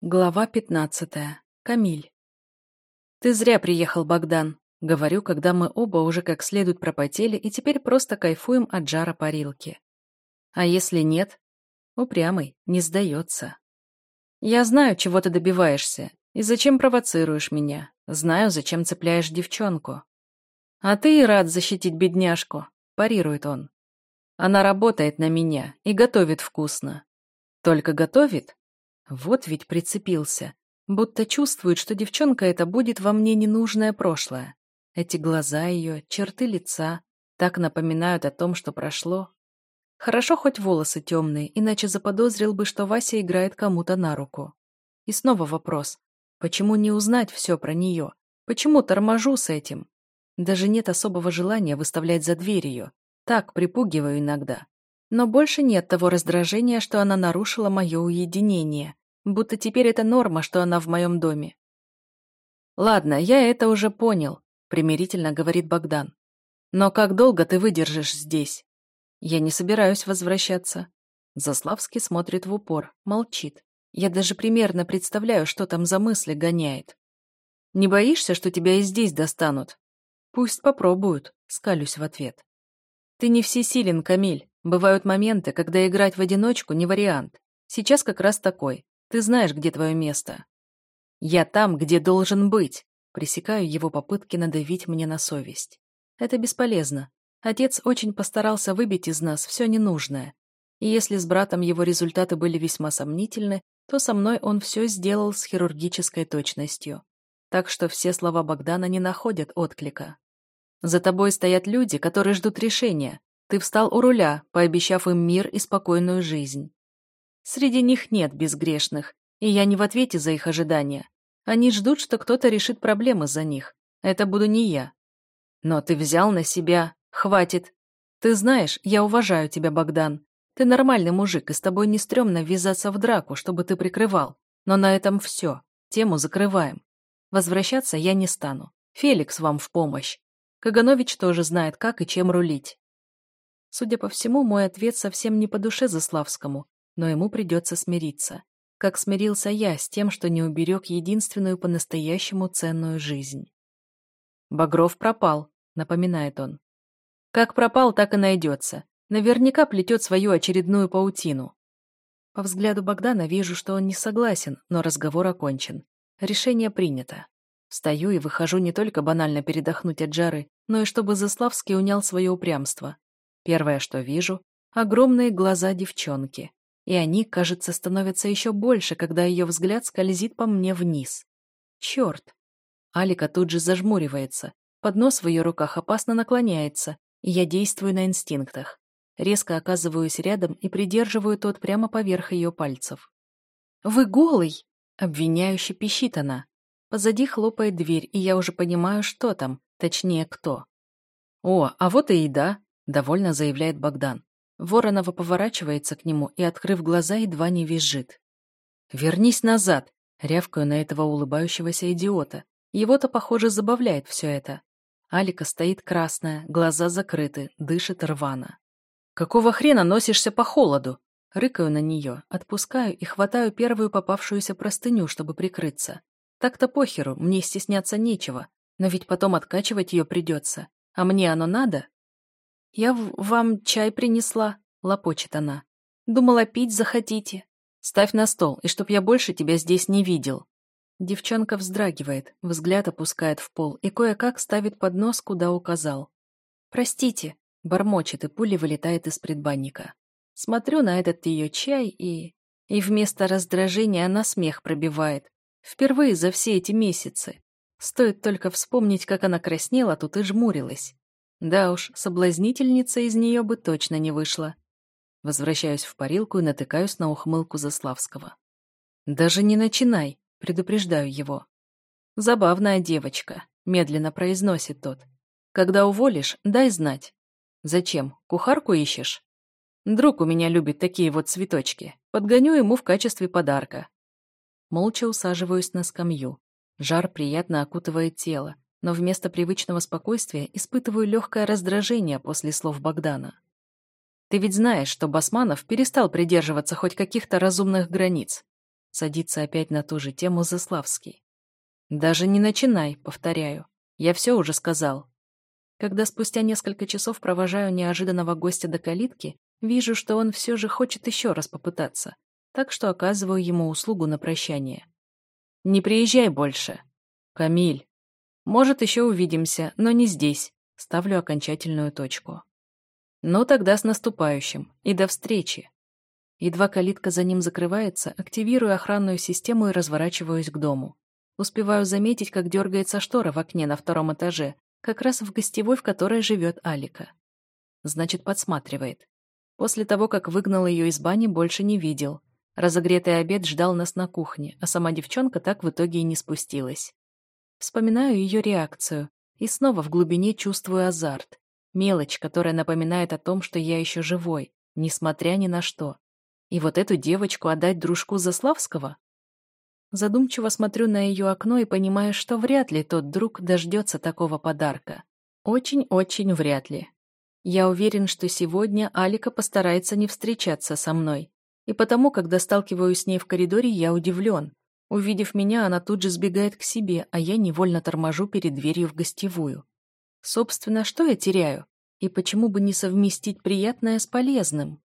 Глава пятнадцатая. Камиль. «Ты зря приехал, Богдан», — говорю, когда мы оба уже как следует пропотели и теперь просто кайфуем от жара парилки. А если нет? Упрямый, не сдается. Я знаю, чего ты добиваешься, и зачем провоцируешь меня. Знаю, зачем цепляешь девчонку. А ты и рад защитить бедняжку, парирует он. Она работает на меня и готовит вкусно. Только готовит? Вот ведь прицепился. Будто чувствует, что девчонка эта будет во мне ненужное прошлое. Эти глаза ее, черты лица так напоминают о том, что прошло. Хорошо хоть волосы темные, иначе заподозрил бы, что Вася играет кому-то на руку. И снова вопрос. Почему не узнать все про нее? Почему торможу с этим? Даже нет особого желания выставлять за дверь ее. Так, припугиваю иногда. Но больше нет того раздражения, что она нарушила мое уединение. Будто теперь это норма, что она в моем доме. «Ладно, я это уже понял», — примирительно говорит Богдан. «Но как долго ты выдержишь здесь?» «Я не собираюсь возвращаться». Заславский смотрит в упор, молчит. Я даже примерно представляю, что там за мысли гоняет. «Не боишься, что тебя и здесь достанут?» «Пусть попробуют», — скалюсь в ответ. «Ты не всесилен, Камиль. Бывают моменты, когда играть в одиночку не вариант. Сейчас как раз такой. Ты знаешь, где твое место. Я там, где должен быть. Пресекаю его попытки надавить мне на совесть. Это бесполезно. Отец очень постарался выбить из нас все ненужное. И если с братом его результаты были весьма сомнительны, то со мной он все сделал с хирургической точностью. Так что все слова Богдана не находят отклика. За тобой стоят люди, которые ждут решения. Ты встал у руля, пообещав им мир и спокойную жизнь. Среди них нет безгрешных, и я не в ответе за их ожидания. Они ждут, что кто-то решит проблемы за них. Это буду не я. Но ты взял на себя. Хватит. Ты знаешь, я уважаю тебя, Богдан. Ты нормальный мужик, и с тобой не стрёмно ввязаться в драку, чтобы ты прикрывал. Но на этом все. Тему закрываем. Возвращаться я не стану. Феликс вам в помощь. Каганович тоже знает, как и чем рулить. Судя по всему, мой ответ совсем не по душе Заславскому, но ему придется смириться. Как смирился я с тем, что не уберег единственную по-настоящему ценную жизнь. «Багров пропал», — напоминает он. «Как пропал, так и найдется. Наверняка плетет свою очередную паутину». По взгляду Богдана вижу, что он не согласен, но разговор окончен. Решение принято. Встаю и выхожу не только банально передохнуть от жары, но и чтобы Заславский унял свое упрямство. Первое, что вижу — огромные глаза девчонки и они, кажется, становятся еще больше, когда ее взгляд скользит по мне вниз. Черт! Алика тут же зажмуривается, поднос в ее руках опасно наклоняется, и я действую на инстинктах. Резко оказываюсь рядом и придерживаю тот прямо поверх ее пальцев. «Вы голый!» — обвиняюще пищит она. Позади хлопает дверь, и я уже понимаю, что там, точнее, кто. «О, а вот и еда!» — довольно заявляет Богдан. Воронова поворачивается к нему и, открыв глаза, едва не визжит. «Вернись назад!» — рявкаю на этого улыбающегося идиота. Его-то, похоже, забавляет все это. Алика стоит красная, глаза закрыты, дышит рвано. «Какого хрена носишься по холоду?» Рыкаю на нее, отпускаю и хватаю первую попавшуюся простыню, чтобы прикрыться. Так-то похеру, мне стесняться нечего, но ведь потом откачивать ее придется. А мне оно надо? «Я вам чай принесла», — лопочет она. «Думала, пить захотите». «Ставь на стол, и чтоб я больше тебя здесь не видел». Девчонка вздрагивает, взгляд опускает в пол и кое-как ставит поднос, куда указал. «Простите», — бормочет и пули вылетает из предбанника. Смотрю на этот ее чай и... И вместо раздражения она смех пробивает. Впервые за все эти месяцы. Стоит только вспомнить, как она краснела тут и жмурилась. Да уж, соблазнительница из нее бы точно не вышла. Возвращаюсь в парилку и натыкаюсь на ухмылку Заславского. «Даже не начинай», — предупреждаю его. «Забавная девочка», — медленно произносит тот. «Когда уволишь, дай знать». «Зачем? Кухарку ищешь?» «Друг у меня любит такие вот цветочки. Подгоню ему в качестве подарка». Молча усаживаюсь на скамью. Жар приятно окутывает тело, но вместо привычного спокойствия испытываю легкое раздражение после слов Богдана. «Ты ведь знаешь, что Басманов перестал придерживаться хоть каких-то разумных границ. Садится опять на ту же тему Заславский. Даже не начинай, повторяю. Я все уже сказал. Когда спустя несколько часов провожаю неожиданного гостя до калитки, вижу, что он все же хочет еще раз попытаться, так что оказываю ему услугу на прощание. «Не приезжай больше!» «Камиль!» «Может, еще увидимся, но не здесь!» Ставлю окончательную точку. «Ну, тогда с наступающим. И до встречи!» Едва калитка за ним закрывается, активирую охранную систему и разворачиваюсь к дому. Успеваю заметить, как дергается штора в окне на втором этаже, как раз в гостевой, в которой живет Алика. Значит, подсматривает. После того, как выгнал ее из бани, больше не видел. Разогретый обед ждал нас на кухне, а сама девчонка так в итоге и не спустилась. Вспоминаю ее реакцию и снова в глубине чувствую азарт. Мелочь, которая напоминает о том, что я еще живой, несмотря ни на что. И вот эту девочку отдать дружку Заславского? Задумчиво смотрю на ее окно и понимаю, что вряд ли тот друг дождется такого подарка. Очень-очень вряд ли. Я уверен, что сегодня Алика постарается не встречаться со мной. И потому, когда сталкиваюсь с ней в коридоре, я удивлен. Увидев меня, она тут же сбегает к себе, а я невольно торможу перед дверью в гостевую. Собственно, что я теряю? И почему бы не совместить приятное с полезным?